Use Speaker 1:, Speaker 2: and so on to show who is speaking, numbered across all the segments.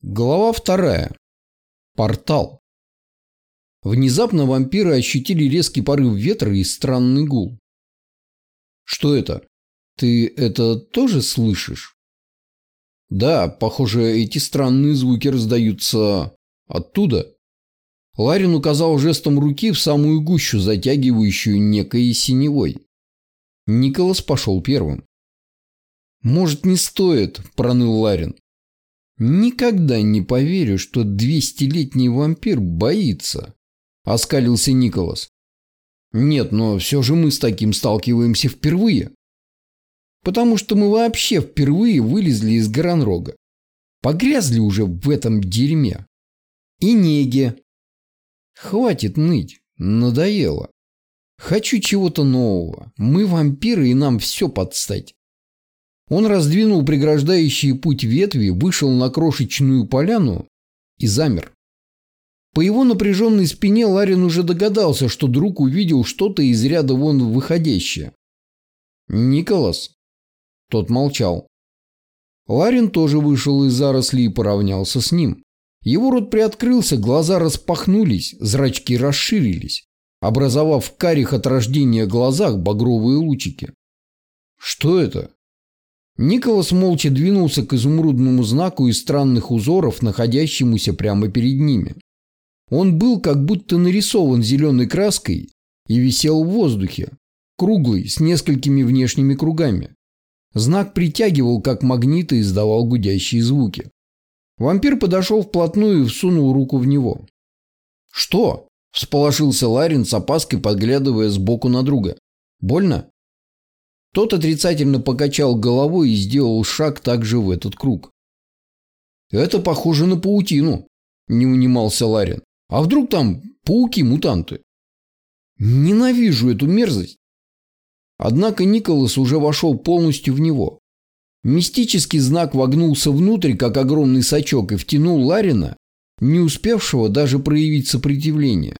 Speaker 1: Глава вторая. Портал. Внезапно вампиры ощутили резкий порыв ветра и странный гул. Что это? Ты это тоже слышишь? Да, похоже, эти странные звуки раздаются оттуда. Ларин указал жестом руки в самую гущу, затягивающую некой синевой. Николас пошел первым. «Может, не стоит», – проныл Ларин. «Никогда не поверю, что двестилетний вампир боится», – оскалился Николас. «Нет, но все же мы с таким сталкиваемся впервые. Потому что мы вообще впервые вылезли из Горанрога. Погрязли уже в этом дерьме. И неге. Хватит ныть, надоело. Хочу чего-то нового. Мы вампиры, и нам все подстать. Он раздвинул преграждающие путь ветви, вышел на крошечную поляну и замер. По его напряженной спине Ларин уже догадался, что друг увидел что-то из ряда вон выходящее. «Николас?» Тот молчал. Ларин тоже вышел из зарослей и поравнялся с ним. Его рот приоткрылся, глаза распахнулись, зрачки расширились, образовав в карих от рождения глазах багровые лучики. «Что это?» Николас молча двинулся к изумрудному знаку из странных узоров, находящемуся прямо перед ними. Он был как будто нарисован зеленой краской и висел в воздухе, круглый, с несколькими внешними кругами. Знак притягивал, как магнит, и издавал гудящие звуки. Вампир подошел вплотную и всунул руку в него. «Что?» – всполошился Ларин с опаской, подглядывая сбоку на друга. «Больно?» Тот отрицательно покачал головой и сделал шаг также в этот круг. «Это похоже на паутину», – не унимался Ларин. «А вдруг там пауки-мутанты?» «Ненавижу эту мерзость!» Однако Николас уже вошел полностью в него. Мистический знак вогнулся внутрь, как огромный сачок, и втянул Ларина, не успевшего даже проявить сопротивление.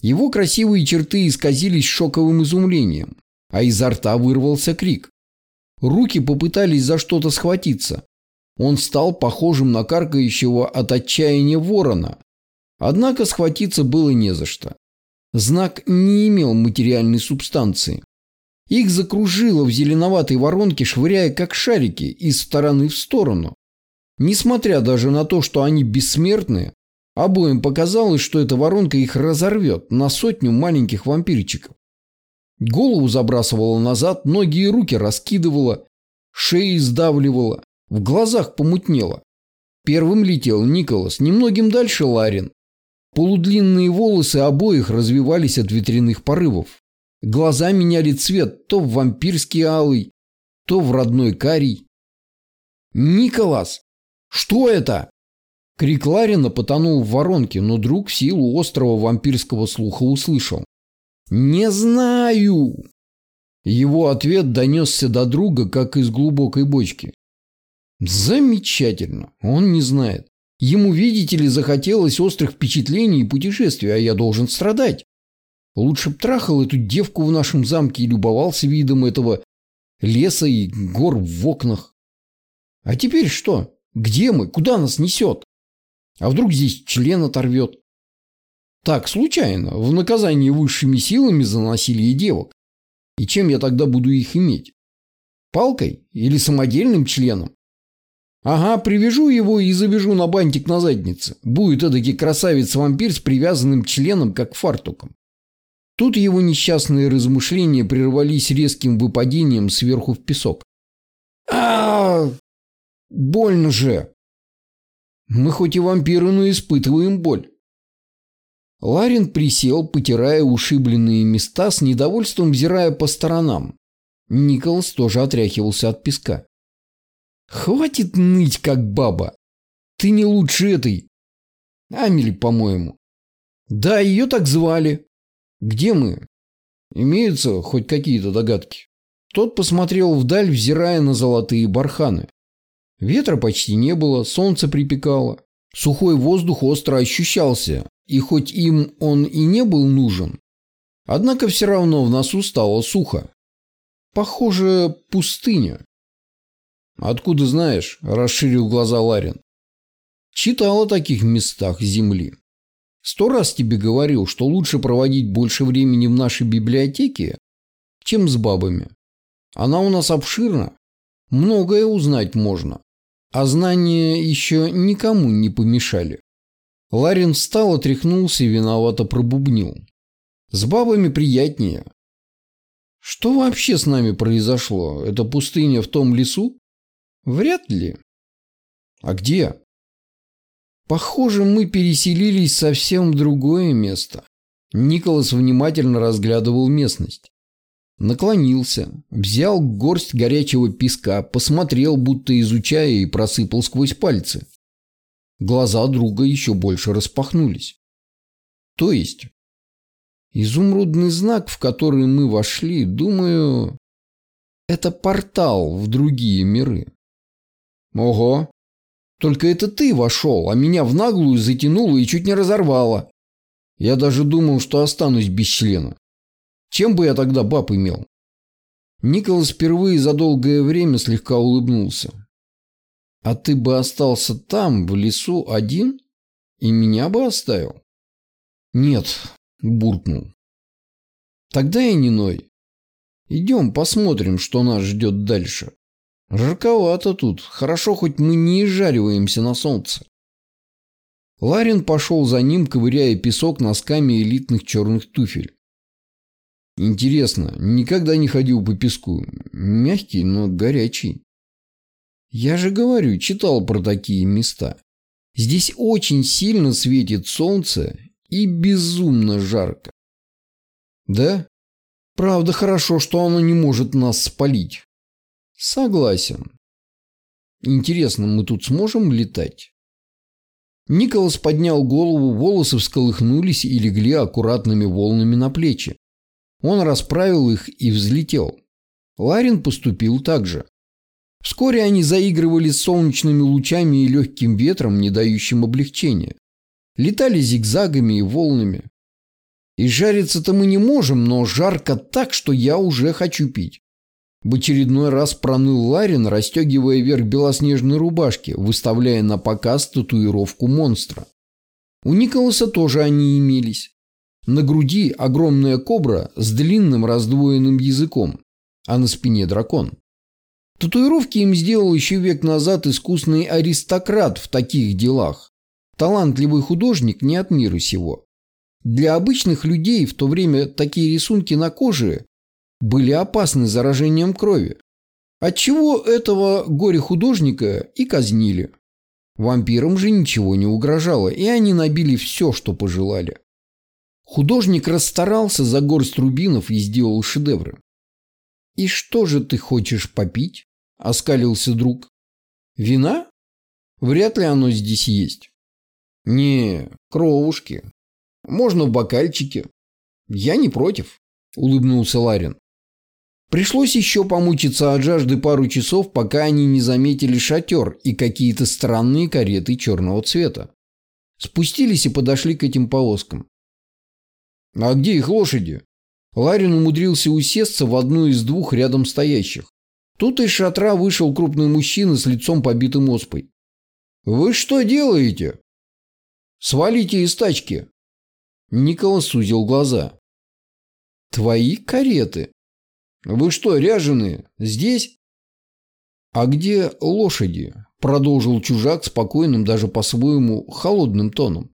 Speaker 1: Его красивые черты исказились шоковым изумлением а изо рта вырвался крик. Руки попытались за что-то схватиться. Он стал похожим на каркающего от отчаяния ворона. Однако схватиться было не за что. Знак не имел материальной субстанции. Их закружило в зеленоватой воронке, швыряя как шарики из стороны в сторону. Несмотря даже на то, что они бессмертные, обоим показалось, что эта воронка их разорвет на сотню маленьких вампирчиков. Голову забрасывала назад, ноги и руки раскидывала, шеи сдавливала, в глазах помутнело. Первым летел Николас, немногим дальше Ларин. Полудлинные волосы обоих развивались от ветряных порывов. Глаза меняли цвет то в вампирский алый, то в родной карий. «Николас! Что это?» Крик Ларина потонул в воронке, но друг в силу острого вампирского слуха услышал. «Не знаю!» Его ответ донесся до друга, как из глубокой бочки. «Замечательно! Он не знает. Ему, видите ли, захотелось острых впечатлений и путешествий, а я должен страдать. Лучше б трахал эту девку в нашем замке и любовался видом этого леса и гор в окнах. А теперь что? Где мы? Куда нас несет? А вдруг здесь член оторвет? Так, случайно, в наказании высшими силами за насилие девок. И чем я тогда буду их иметь? Палкой или самодельным членом? Ага, привяжу его и завяжу на бантик на заднице. Будет эдакий красавец-вампир с привязанным членом, как фартуком. Тут его несчастные размышления прервались резким выпадением сверху в песок. а, -а, Больно же! Мы хоть и вампиры, но испытываем боль. Ларин присел, потирая ушибленные места, с недовольством взирая по сторонам. Николас тоже отряхивался от песка. «Хватит ныть, как баба! Ты не лучше этой! Амели, по-моему!» «Да, ее так звали!» «Где мы?» «Имеются хоть какие-то догадки?» Тот посмотрел вдаль, взирая на золотые барханы. Ветра почти не было, солнце припекало. Сухой воздух остро ощущался, и хоть им он и не был нужен, однако все равно в носу стало сухо. Похоже, пустыня. «Откуда знаешь?» – расширил глаза Ларин. Читал о таких местах Земли. Сто раз тебе говорил, что лучше проводить больше времени в нашей библиотеке, чем с бабами. Она у нас обширна, многое узнать можно, а знания еще никому не помешали. Ларин встал, отряхнулся и виновато пробубнил. С бабами приятнее. Что вообще с нами произошло? Это пустыня в том лесу? Вряд ли. А где? Похоже, мы переселились совсем в другое место. Николас внимательно разглядывал местность. Наклонился, взял горсть горячего песка, посмотрел, будто изучая, и просыпал сквозь пальцы. Глаза друга еще больше распахнулись. То есть, изумрудный знак, в который мы вошли, думаю, это портал в другие миры. Ого, только это ты вошел, а меня в наглую затянуло и чуть не разорвало. Я даже думал, что останусь без члена. Чем бы я тогда баб имел? Николас впервые за долгое время слегка улыбнулся. А ты бы остался там, в лесу, один? И меня бы оставил? Нет, буркнул. Тогда и не ной. Идем посмотрим, что нас ждет дальше. Жарковато тут. Хорошо, хоть мы не изжариваемся на солнце. Ларин пошел за ним, ковыряя песок носками элитных черных туфель. Интересно, никогда не ходил по песку. Мягкий, но горячий. Я же говорю, читал про такие места. Здесь очень сильно светит солнце и безумно жарко. Да? Правда, хорошо, что оно не может нас спалить. Согласен. Интересно, мы тут сможем летать? Николас поднял голову, волосы всколыхнулись и легли аккуратными волнами на плечи. Он расправил их и взлетел. Ларин поступил так же. Вскоре они заигрывали с солнечными лучами и легким ветром, не дающим облегчения. Летали зигзагами и волнами. И жариться-то мы не можем, но жарко так, что я уже хочу пить. В очередной раз проныл Ларин, расстегивая верх белоснежной рубашки, выставляя на показ татуировку монстра. У Николаса тоже они имелись. На груди огромная кобра с длинным раздвоенным языком, а на спине дракон. Татуировки им сделал еще век назад искусный аристократ в таких делах. Талантливый художник не от мира сего. Для обычных людей в то время такие рисунки на коже были опасны заражением крови. Отчего этого горе-художника и казнили. Вампирам же ничего не угрожало, и они набили все, что пожелали. Художник расстарался за горсть рубинов и сделал шедевры. «И что же ты хочешь попить?» – оскалился друг. «Вина? Вряд ли оно здесь есть». «Не, кровушки. Можно в бокальчике». «Я не против», – улыбнулся Ларин. Пришлось еще помучиться от жажды пару часов, пока они не заметили шатер и какие-то странные кареты черного цвета. Спустились и подошли к этим повозкам. «А где их лошади?» Ларин умудрился усесться в одну из двух рядом стоящих. Тут из шатра вышел крупный мужчина с лицом побитым оспой. «Вы что делаете?» «Свалите из тачки!» Николас сузил глаза. «Твои кареты?» «Вы что, ряженые? Здесь?» «А где лошади?» – продолжил чужак спокойным, даже по-своему холодным тоном.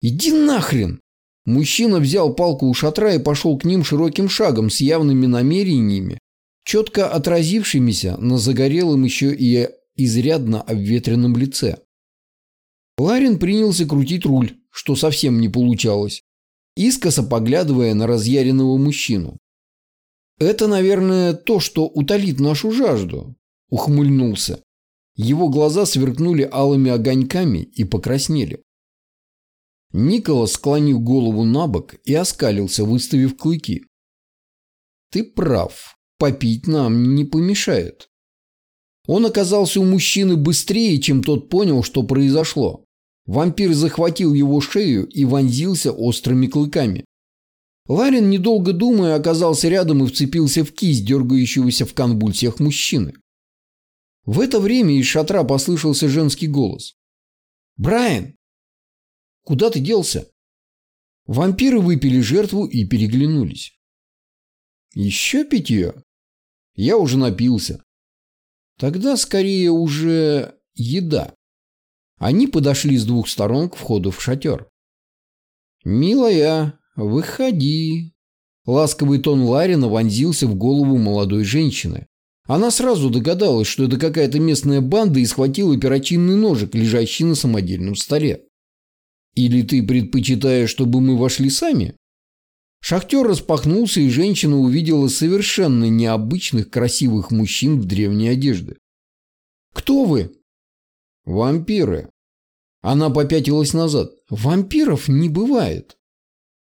Speaker 1: «Иди нахрен!» Мужчина взял палку у шатра и пошел к ним широким шагом с явными намерениями, четко отразившимися на загорелом еще и изрядно обветренном лице. Ларин принялся крутить руль, что совсем не получалось, искоса поглядывая на разъяренного мужчину. «Это, наверное, то, что утолит нашу жажду», – ухмыльнулся. Его глаза сверкнули алыми огоньками и покраснели. Николас склонил голову на бок и оскалился, выставив клыки. «Ты прав. Попить нам не помешает». Он оказался у мужчины быстрее, чем тот понял, что произошло. Вампир захватил его шею и вонзился острыми клыками. Ларин, недолго думая, оказался рядом и вцепился в кисть, дергающегося в конвульсиях мужчины. В это время из шатра послышался женский голос. Брайан! Куда ты делся? Вампиры выпили жертву и переглянулись. Еще питье? Я уже напился. Тогда скорее уже еда. Они подошли с двух сторон к входу в шатер. «Милая, выходи!» Ласковый тон Ларина вонзился в голову молодой женщины. Она сразу догадалась, что это какая-то местная банда и схватила перочинный ножик, лежащий на самодельном столе. «Или ты предпочитаешь, чтобы мы вошли сами?» Шахтер распахнулся, и женщина увидела совершенно необычных красивых мужчин в древней одежде. «Кто вы?» «Вампиры». Она попятилась назад. «Вампиров не бывает».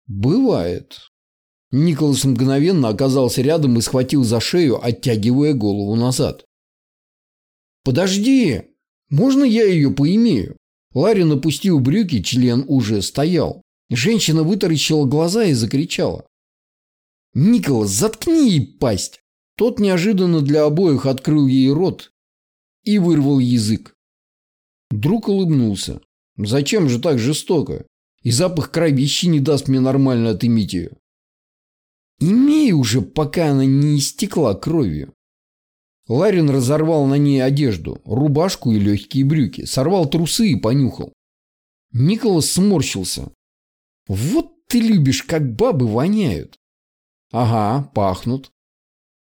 Speaker 1: «Бывает». Николас мгновенно оказался рядом и схватил за шею, оттягивая голову назад. «Подожди! Можно я ее поимею?» Ларри напустил брюки, член уже стоял. Женщина вытаращила глаза и закричала. «Николас, заткни ей пасть!» Тот неожиданно для обоих открыл ей рот и вырвал язык. Друг улыбнулся. «Зачем же так жестоко? И запах кровищи не даст мне нормально отымить ее». «Имей уже, пока она не истекла кровью». Ларин разорвал на ней одежду, рубашку и легкие брюки, сорвал трусы и понюхал. Николас сморщился. Вот ты любишь, как бабы воняют. Ага, пахнут.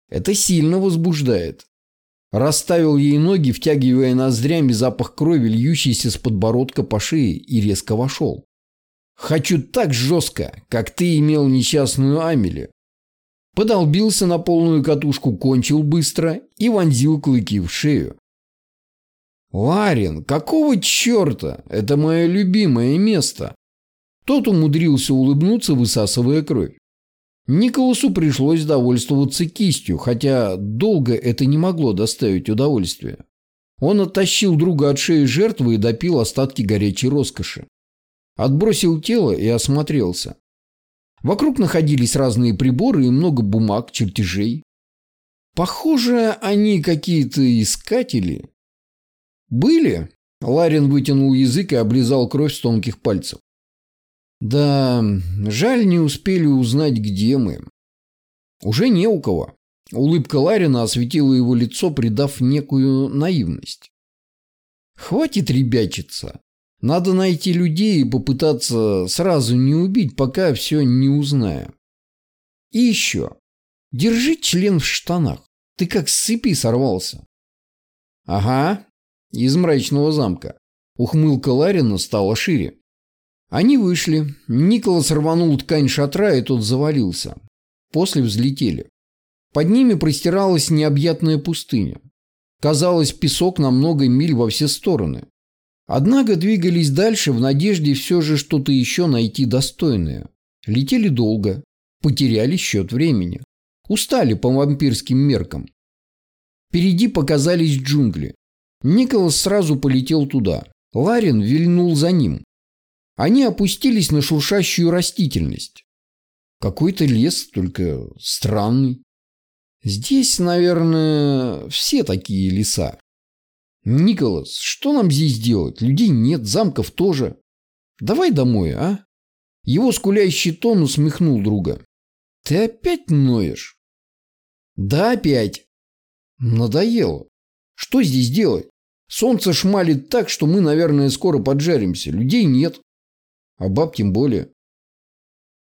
Speaker 1: Это сильно возбуждает. Расставил ей ноги, втягивая ноздрями запах крови, льющийся с подбородка по шее, и резко вошел. Хочу так жестко, как ты имел несчастную Амели. Подолбился на полную катушку, кончил быстро и вонзил клыки в шею. «Ларин, какого черта? Это мое любимое место!» Тот умудрился улыбнуться, высасывая кровь. Николасу пришлось довольствоваться кистью, хотя долго это не могло доставить удовольствия. Он оттащил друга от шеи жертвы и допил остатки горячей роскоши. Отбросил тело и осмотрелся. Вокруг находились разные приборы и много бумаг, чертежей. Похоже, они какие-то искатели. Были? Ларин вытянул язык и облизал кровь с тонких пальцев. Да, жаль, не успели узнать, где мы. Уже не у кого. Улыбка Ларина осветила его лицо, придав некую наивность. Хватит ребячиться. Надо найти людей и попытаться сразу не убить, пока все не узнаю. И еще. Держи член в штанах. Ты как с цепи сорвался. Ага, из мрачного замка. Ухмылка Ларина стала шире. Они вышли. Николас рванул ткань шатра, и тот завалился. После взлетели. Под ними простиралась необъятная пустыня. Казалось, песок на много миль во все стороны. Однако двигались дальше в надежде все же что-то еще найти достойное. Летели долго, потеряли счет времени. Устали по вампирским меркам. Впереди показались джунгли. Николас сразу полетел туда. Ларин вильнул за ним. Они опустились на шуршащую растительность. Какой-то лес, только странный. Здесь, наверное, все такие леса. Николас, что нам здесь делать? Людей нет, замков тоже. Давай домой, а? Его скулящий тон усмехнул друга. Ты опять ноешь? Да, опять. Надоело. Что здесь делать? Солнце шмалит так, что мы, наверное, скоро поджаримся. Людей нет. А баб тем более.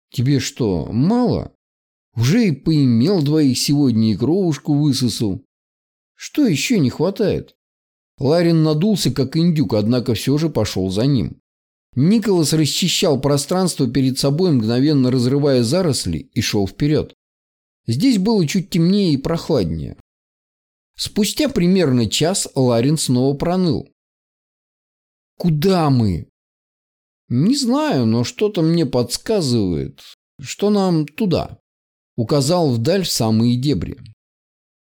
Speaker 1: Тебе что, мало? Уже и поимел двоих сегодня и кровушку высосал. Что еще не хватает? Ларин надулся, как индюк, однако все же пошел за ним. Николас расчищал пространство перед собой, мгновенно разрывая заросли, и шел вперед. Здесь было чуть темнее и прохладнее. Спустя примерно час Ларин снова проныл. «Куда мы?» «Не знаю, но что-то мне подсказывает, что нам туда», — указал вдаль в самые дебри.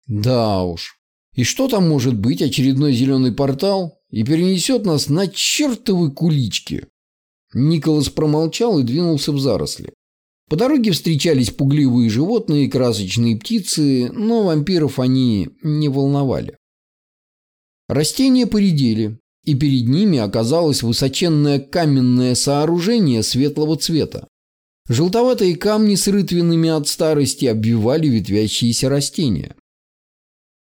Speaker 1: «Да уж. И что там может быть, очередной зеленый портал? И перенесет нас на чертовы кулички?» Николас промолчал и двинулся в заросли. По дороге встречались пугливые животные и красочные птицы, но вампиров они не волновали. Растения поредели, и перед ними оказалось высоченное каменное сооружение светлого цвета. Желтоватые камни с рытвинами от старости обвивали ветвящиеся растения.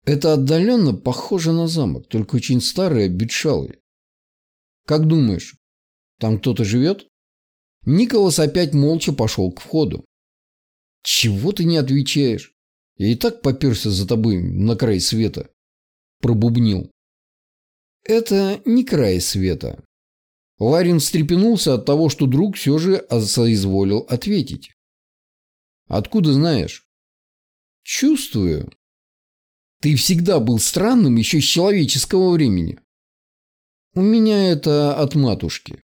Speaker 1: Это отдаленно похоже на замок, только очень старый обветшалый. Как думаешь, там кто-то живет? Николас опять молча пошел к входу. Чего ты не отвечаешь? Я и так поперся за тобой на край света. Пробубнил. Это не край света. Ларин встрепенулся от того, что друг все же соизволил ответить. Откуда знаешь? Чувствую. Ты всегда был странным еще с человеческого времени. У меня это от матушки.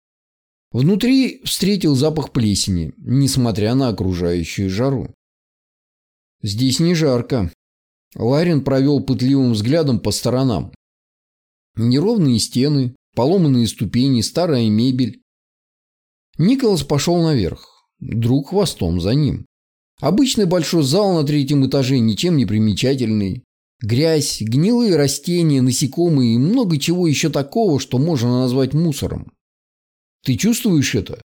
Speaker 1: Внутри встретил запах плесени, несмотря на окружающую жару. Здесь не жарко. Ларин провел пытливым взглядом по сторонам. Неровные стены, поломанные ступени, старая мебель. Николас пошел наверх, друг хвостом за ним. Обычный большой зал на третьем этаже, ничем не примечательный. Грязь, гнилые растения, насекомые и много чего еще такого, что можно назвать мусором. Ты чувствуешь это?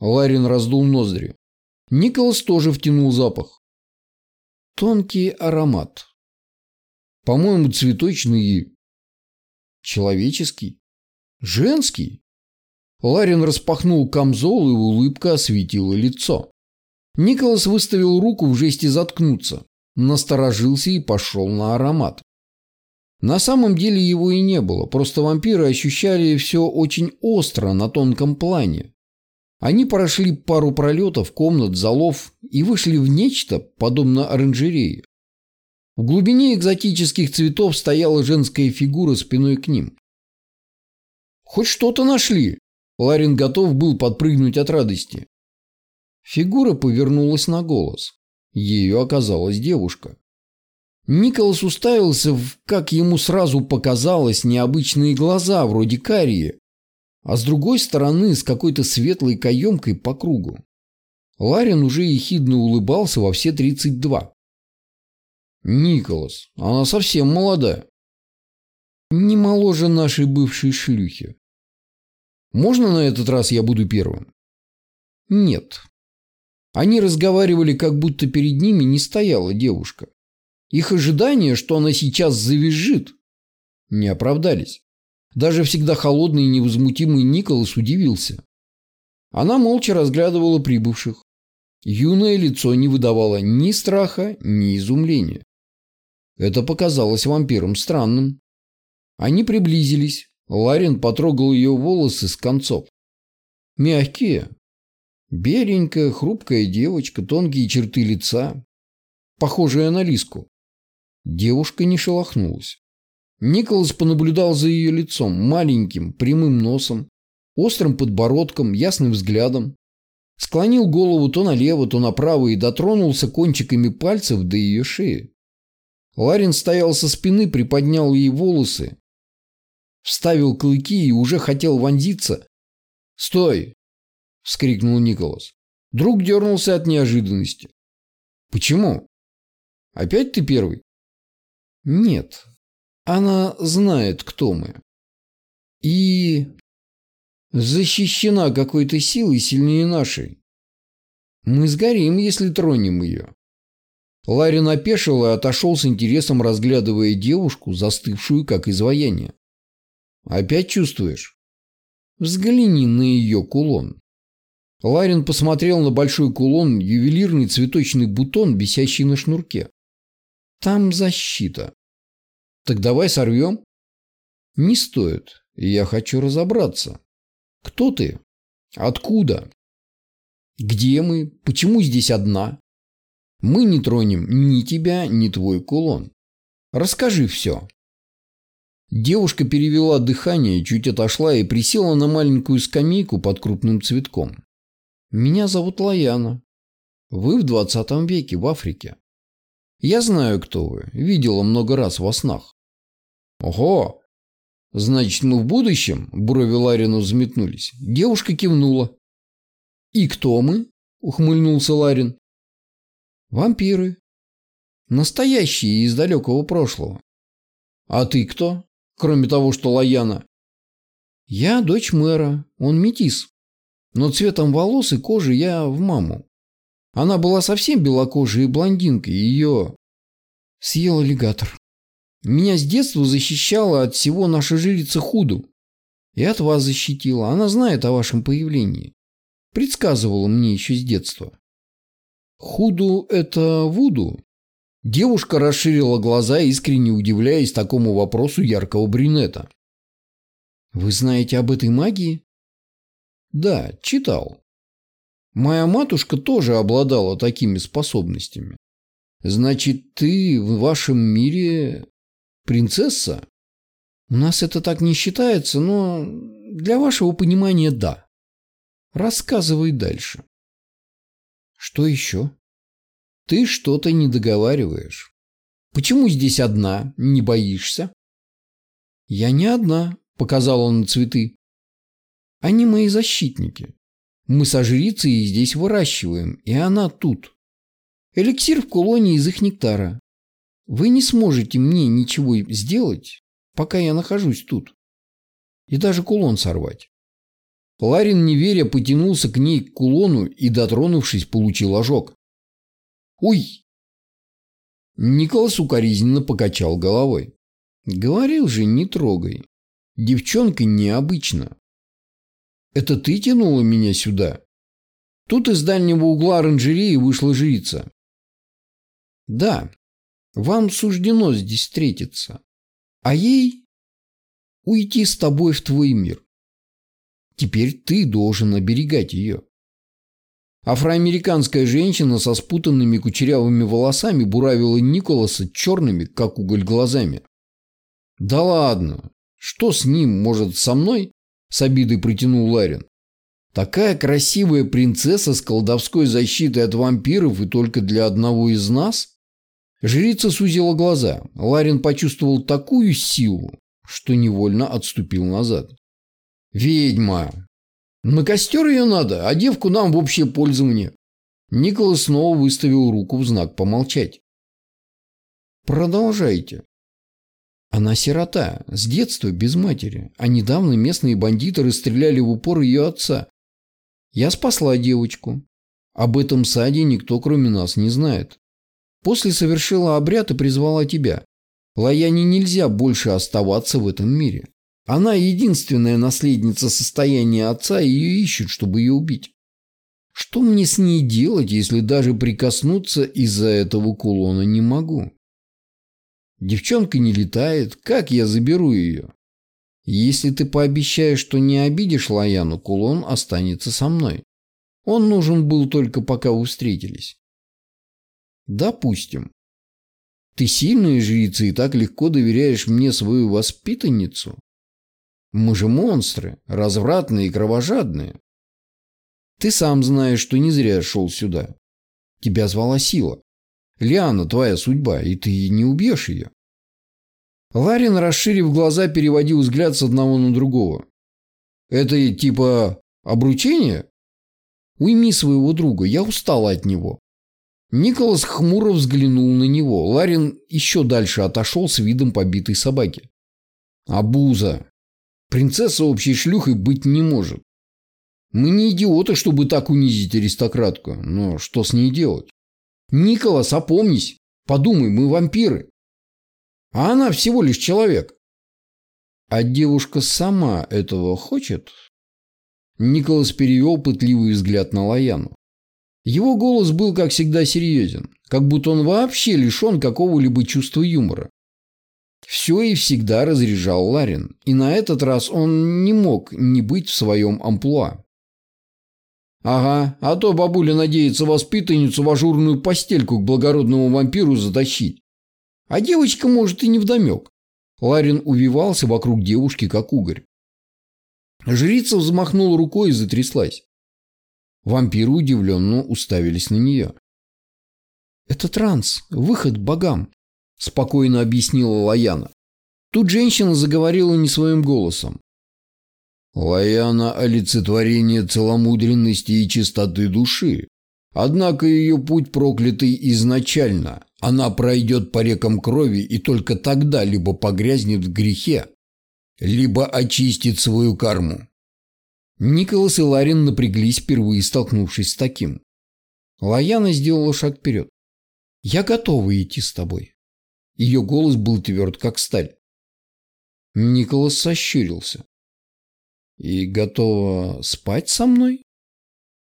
Speaker 1: Ларин раздул ноздри. Николас тоже втянул запах. Тонкий аромат. По-моему, цветочный человеческий. Женский. Ларин распахнул камзол, и улыбка осветила лицо. Николас выставил руку в жесте заткнуться, насторожился и пошел на аромат. На самом деле его и не было, просто вампиры ощущали все очень остро на тонком плане. Они прошли пару пролетов, комнат, залов и вышли в нечто, подобно оранжерее. В глубине экзотических цветов стояла женская фигура спиной к ним. «Хоть что-то нашли!» Ларин готов был подпрыгнуть от радости. Фигура повернулась на голос. Ею оказалась девушка. Николас уставился в, как ему сразу показалось, необычные глаза, вроде карие, а с другой стороны с какой-то светлой каемкой по кругу. Ларин уже ехидно улыбался во все тридцать два. «Николас, она совсем молодая. Не моложе нашей бывшей шлюхи. Можно на этот раз я буду первым?» «Нет». Они разговаривали, как будто перед ними не стояла девушка. Их ожидания, что она сейчас завизжит, не оправдались. Даже всегда холодный и невозмутимый Николас удивился. Она молча разглядывала прибывших. Юное лицо не выдавало ни страха, ни изумления. Это показалось вампирам странным. Они приблизились. Ларин потрогал ее волосы с концов. Мягкие. Беленькая, хрупкая девочка, тонкие черты лица, похожая на Лиску. Девушка не шелохнулась. Николас понаблюдал за ее лицом, маленьким, прямым носом, острым подбородком, ясным взглядом. Склонил голову то налево, то направо и дотронулся кончиками пальцев до ее шеи. Ларин стоял со спины, приподнял ей волосы, вставил клыки и уже хотел вонзиться. «Стой!» – вскрикнул Николас. Друг дернулся от неожиданности. «Почему? Опять ты первый?» Нет, она знает, кто мы. И защищена какой-то силой сильнее нашей. Мы сгорим, если тронем ее. Ларин опешил и отошел с интересом, разглядывая девушку, застывшую, как изваяние. «Опять чувствуешь?» «Взгляни на ее кулон». Ларин посмотрел на большой кулон, ювелирный цветочный бутон, висящий на шнурке. Там защита. Так давай сорвем? Не стоит. Я хочу разобраться. Кто ты? Откуда? Где мы? Почему здесь одна? Мы не тронем ни тебя, ни твой кулон. Расскажи все. Девушка перевела дыхание, чуть отошла и присела на маленькую скамейку под крупным цветком. Меня зовут Лаяна. Вы в двадцатом веке в Африке. Я знаю, кто вы. Видела много раз во снах. Ого! Значит, мы в будущем? Брови Ларину взметнулись. Девушка кивнула. И кто мы? Ухмыльнулся Ларин. Вампиры. Настоящие из далекого прошлого. А ты кто? Кроме того, что Лаяна. Я дочь мэра, он метис. Но цветом волос и кожи я в маму. Она была совсем белокожей и блондинкой, ее съел аллигатор. Меня с детства защищала от всего наша жрица Худу. И от вас защитила. Она знает о вашем появлении. Предсказывала мне еще с детства. Худу – это Вуду? Девушка расширила глаза, искренне удивляясь такому вопросу яркого брюнета. Вы знаете об этой магии? Да, читал. Моя матушка тоже обладала такими способностями. Значит, ты в вашем мире принцесса? У нас это так не считается, но для вашего понимания да. Рассказывай дальше. Что еще? Ты что-то не договариваешь. Почему здесь одна? Не боишься? Я не одна, показал он на цветы. Они мои защитники. Мы со жрицей здесь выращиваем, и она тут. Эликсир в кулоне из их нектара. Вы не сможете мне ничего сделать, пока я нахожусь тут. И даже кулон сорвать. Ларин, не веря, потянулся к ней к кулону и, дотронувшись, получил ожог. «Уй!» Николас укоризненно покачал головой. «Говорил же, не трогай. Девчонка необычна. Это ты тянула меня сюда?» Тут из дальнего угла оранжереи вышла жрица. «Да, вам суждено здесь встретиться, а ей уйти с тобой в твой мир. Теперь ты должен оберегать ее. Афроамериканская женщина со спутанными кучерявыми волосами буравила Николаса черными, как уголь, глазами. «Да ладно! Что с ним? Может, со мной?» С обидой протянул Ларин. «Такая красивая принцесса с колдовской защитой от вампиров и только для одного из нас?» Жрица сузила глаза. Ларин почувствовал такую силу, что невольно отступил назад. «Ведьма! На костер ее надо, а девку нам в общее пользование!» Николас снова выставил руку в знак помолчать. «Продолжайте». Она сирота, с детства без матери, а недавно местные бандиты расстреляли в упор ее отца. Я спасла девочку. Об этом саде никто, кроме нас, не знает. После совершила обряд и призвала тебя. Лаяне нельзя больше оставаться в этом мире. Она единственная наследница состояния отца, и ее ищут, чтобы ее убить. Что мне с ней делать, если даже прикоснуться из-за этого кулона не могу? Девчонка не летает, как я заберу ее? Если ты пообещаешь, что не обидишь Лаяну, кулон останется со мной. Он нужен был только пока вы встретились. Допустим. Ты сильная жрица и так легко доверяешь мне свою воспитанницу? Мы же монстры, развратные и кровожадные. Ты сам знаешь, что не зря шел сюда. Тебя звала сила. Лиана твоя судьба, и ты не убьешь ее. Ларин, расширив глаза, переводил взгляд с одного на другого. Это типа обручение? Уйми своего друга, я устала от него. Николас хмуро взглянул на него. Ларин еще дальше отошел с видом побитой собаки. Абуза. Принцесса общей шлюхой быть не может. Мы не идиоты, чтобы так унизить аристократку. Но что с ней делать? Николас, опомнись. Подумай, мы вампиры. А она всего лишь человек. А девушка сама этого хочет? Николас перевел пытливый взгляд на Лаяну. Его голос был, как всегда, серьезен, как будто он вообще лишен какого-либо чувства юмора. Все и всегда разряжал Ларин, и на этот раз он не мог не быть в своем амплуа. «Ага, а то бабуля надеется воспитанницу в ажурную постельку к благородному вампиру затащить. А девочка, может, и не вдомек». Ларин увивался вокруг девушки, как угорь. Жрица взмахнула рукой и затряслась. Вампиры удивленно уставились на нее. «Это транс, выход богам», – спокойно объяснила Лаяна. Тут женщина заговорила не своим голосом. Лаяна – олицетворение целомудренности и чистоты души. Однако ее путь проклятый изначально. Она пройдет по рекам крови и только тогда либо погрязнет в грехе, либо очистит свою карму. Николас и Ларин напряглись, впервые столкнувшись с таким. Лаяна сделала шаг вперед. «Я готова идти с тобой». Ее голос был тверд, как сталь. Николас сощурился. «И готова спать со мной?»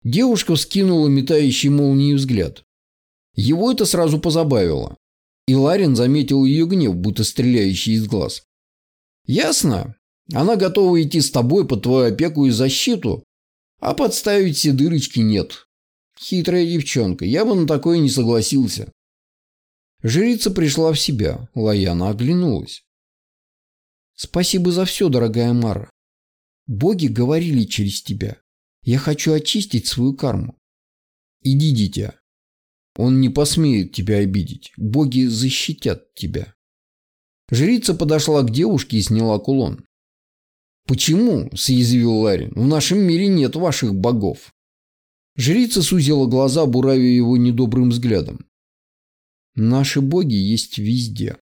Speaker 1: Девушка вскинула метающий молнии взгляд. Его это сразу позабавило. И Ларин заметил ее гнев, будто стреляющий из глаз. «Ясно. Она готова идти с тобой под твою опеку и защиту, а подставить все дырочки нет. Хитрая девчонка, я бы на такое не согласился». Жрица пришла в себя, Лаяна оглянулась. «Спасибо за все, дорогая Мара. Боги говорили через тебя. Я хочу очистить свою карму. Иди, дитя. Он не посмеет тебя обидеть. Боги защитят тебя». Жрица подошла к девушке и сняла кулон. «Почему?» – съязвил Ларин. «В нашем мире нет ваших богов». Жрица сузила глаза, буравя его недобрым взглядом. «Наши боги есть везде.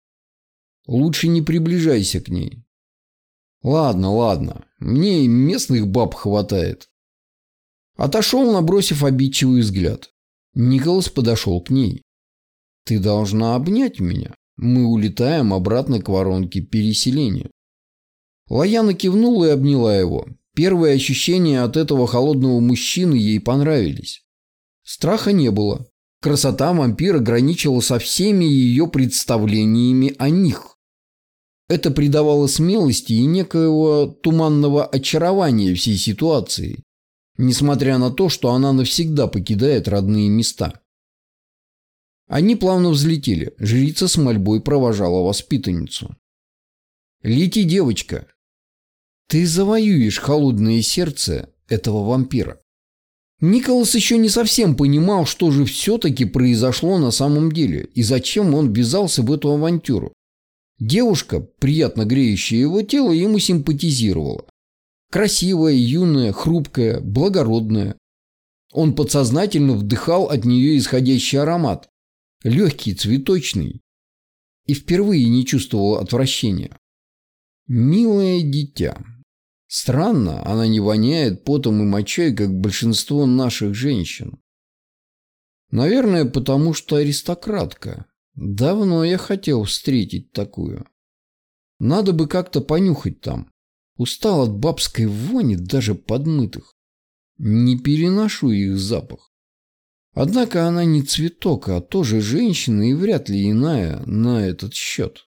Speaker 1: Лучше не приближайся к ней». «Ладно, ладно. Мне и местных баб хватает». Отошел, набросив обидчивый взгляд. Николас подошел к ней. «Ты должна обнять меня. Мы улетаем обратно к воронке переселения». Лаяна кивнула и обняла его. Первые ощущения от этого холодного мужчины ей понравились. Страха не было. Красота вампира граничила со всеми ее представлениями о них. Это придавало смелости и некоего туманного очарования всей ситуации, несмотря на то, что она навсегда покидает родные места. Они плавно взлетели. Жрица с мольбой провожала воспитанницу. «Лети, девочка. Ты завоюешь холодное сердце этого вампира». Николас еще не совсем понимал, что же все-таки произошло на самом деле и зачем он ввязался в эту авантюру. Девушка, приятно греющая его тело, ему симпатизировала. Красивая, юная, хрупкая, благородная. Он подсознательно вдыхал от нее исходящий аромат. Легкий, цветочный. И впервые не чувствовал отвращения. Милое дитя. Странно, она не воняет потом и мочой, как большинство наших женщин. Наверное, потому что аристократка. Давно я хотел встретить такую. Надо бы как-то понюхать там. Устал от бабской вони даже подмытых. Не переношу их запах. Однако она не цветок, а тоже женщина и вряд ли иная на этот счет.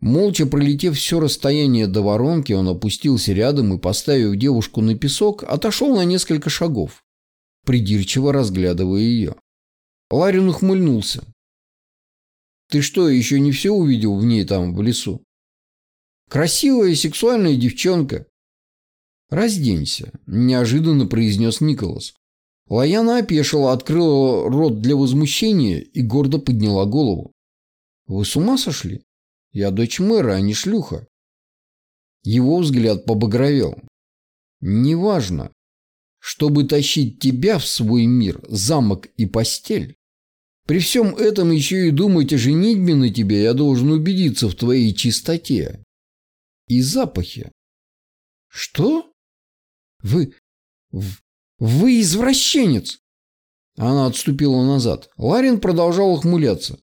Speaker 1: Молча пролетев все расстояние до воронки, он опустился рядом и, поставив девушку на песок, отошел на несколько шагов, придирчиво разглядывая ее. Ларин ухмыльнулся. «Ты что, еще не все увидел в ней там, в лесу?» Красивая сексуальная девчонка. «Разденься», – неожиданно произнес Николас. Лаяна опешила, открыла рот для возмущения и гордо подняла голову. «Вы с ума сошли? Я дочь мэра, а не шлюха». Его взгляд побагровел. «Неважно, чтобы тащить тебя в свой мир, замок и постель. При всем этом еще и думать о женитьбе на тебе я должен убедиться в твоей чистоте и запахи. Что? Вы... Вы извращенец! Она отступила назад. Ларин продолжал ухмыляться.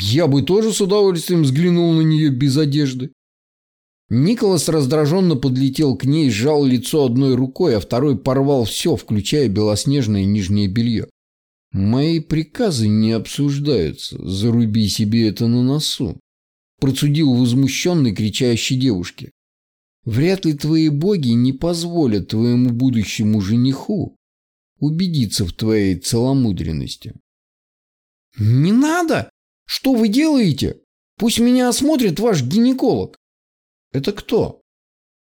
Speaker 1: Я бы тоже с удовольствием взглянул на нее без одежды. Николас раздраженно подлетел к ней, сжал лицо одной рукой, а второй порвал все, включая белоснежное нижнее белье. «Мои приказы не обсуждаются. Заруби себе это на носу процедил возмущенный кричащей девушке. Вряд ли твои боги не позволят твоему будущему жениху убедиться в твоей целомудренности. «Не надо! Что вы делаете? Пусть меня осмотрит ваш гинеколог». «Это кто?»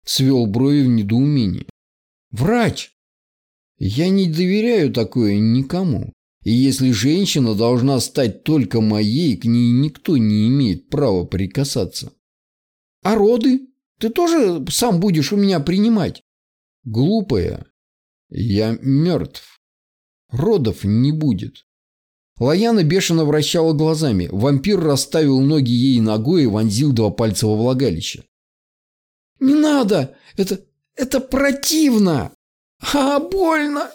Speaker 1: Свел брови в недоумении. «Врач!» «Я не доверяю такое никому. И если женщина должна стать только моей, к ней никто не имеет права прикасаться. А роды? Ты тоже сам будешь у меня принимать? Глупая. Я мертв. Родов не будет. Лаяна бешено вращала глазами. Вампир расставил ноги ей ногой и вонзил два пальца во влагалище. Не надо! Это... это противно! А, больно!»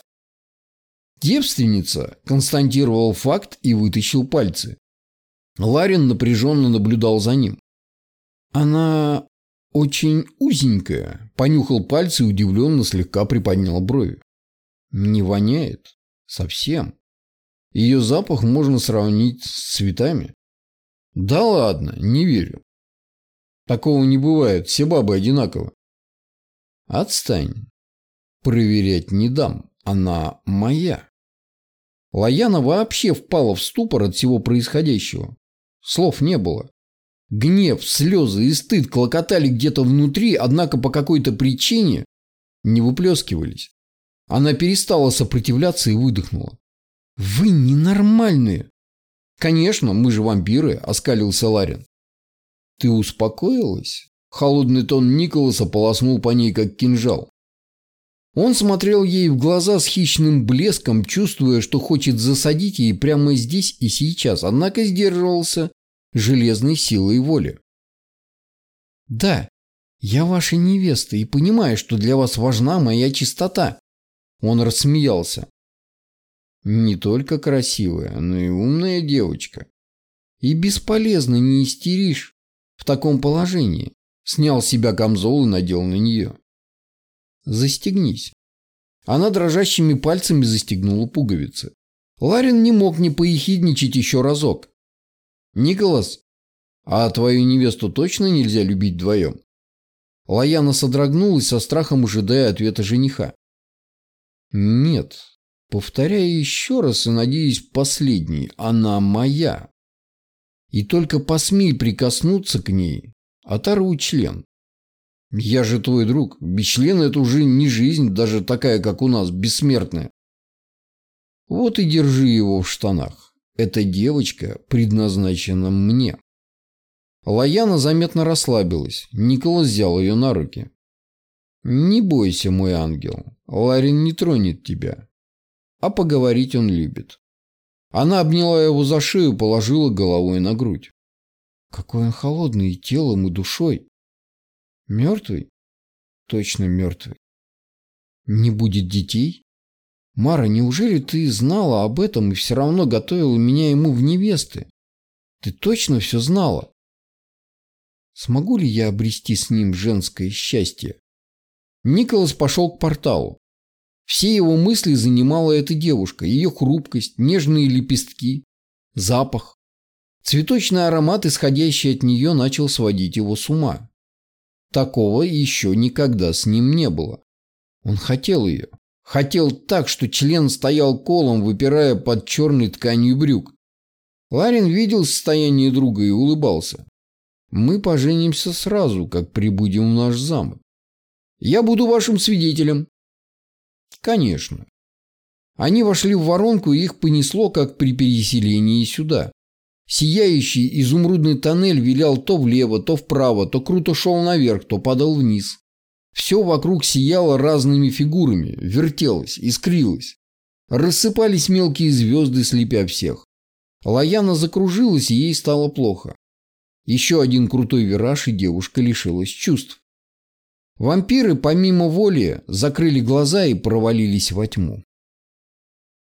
Speaker 1: Девственница констатировал факт и вытащил пальцы. Ларин напряженно наблюдал за ним. «Она очень узенькая», – понюхал пальцы и удивленно слегка приподнял брови. «Не воняет? Совсем. Ее запах можно сравнить с цветами». «Да ладно, не верю. Такого не бывает, все бабы одинаковы». «Отстань. Проверять не дам, она моя». Лаяна вообще впала в ступор от всего происходящего. Слов не было. Гнев, слезы и стыд клокотали где-то внутри, однако по какой-то причине не выплескивались. Она перестала сопротивляться и выдохнула. «Вы ненормальные!» «Конечно, мы же вампиры», – оскалился Ларин. «Ты успокоилась?» Холодный тон Николаса полоснул по ней, как кинжал. Он смотрел ей в глаза с хищным блеском, чувствуя, что хочет засадить ей прямо здесь и сейчас, однако сдерживался железной силой воли. «Да, я ваша невеста и понимаю, что для вас важна моя чистота». Он рассмеялся. «Не только красивая, но и умная девочка. И бесполезно не истеришь в таком положении». Снял с себя камзол и надел на нее. Застегнись. Она дрожащими пальцами застегнула пуговицы. Ларин не мог не поехидничать еще разок. «Николас, а твою невесту точно нельзя любить вдвоем?» Лаяна содрогнулась со страхом, ожидая ответа жениха. «Нет. Повторяю еще раз и надеюсь последний. Она моя. И только посмей прикоснуться к ней, оторву член. Я же твой друг. Без члена это уже не жизнь, даже такая, как у нас, бессмертная. Вот и держи его в штанах. Эта девочка предназначена мне. Лаяна заметно расслабилась. Николас взял ее на руки. «Не бойся, мой ангел. Ларин не тронет тебя. А поговорить он любит». Она обняла его за шею, положила головой на грудь. «Какой он холодный телом и душой!» Мертвый? Точно мертвый. Не будет детей? Мара, неужели ты знала об этом и все равно готовила меня ему в невесты? Ты точно все знала? Смогу ли я обрести с ним женское счастье? Николас пошел к порталу. Все его мысли занимала эта девушка, ее хрупкость, нежные лепестки, запах. Цветочный аромат, исходящий от нее, начал сводить его с ума. Такого еще никогда с ним не было. Он хотел ее. Хотел так, что член стоял колом, выпирая под черной тканью брюк. Ларин видел состояние друга и улыбался. «Мы поженимся сразу, как прибудем в наш замок. Я буду вашим свидетелем». «Конечно». Они вошли в воронку, и их понесло, как при переселении сюда. Сияющий изумрудный тоннель вилял то влево, то вправо, то круто шел наверх, то падал вниз. Все вокруг сияло разными фигурами, вертелось, искрилось. Рассыпались мелкие звезды, слепя всех. Лаяна закружилась, и ей стало плохо. Еще один крутой вираж, и девушка лишилась чувств. Вампиры, помимо воли, закрыли глаза и провалились во тьму.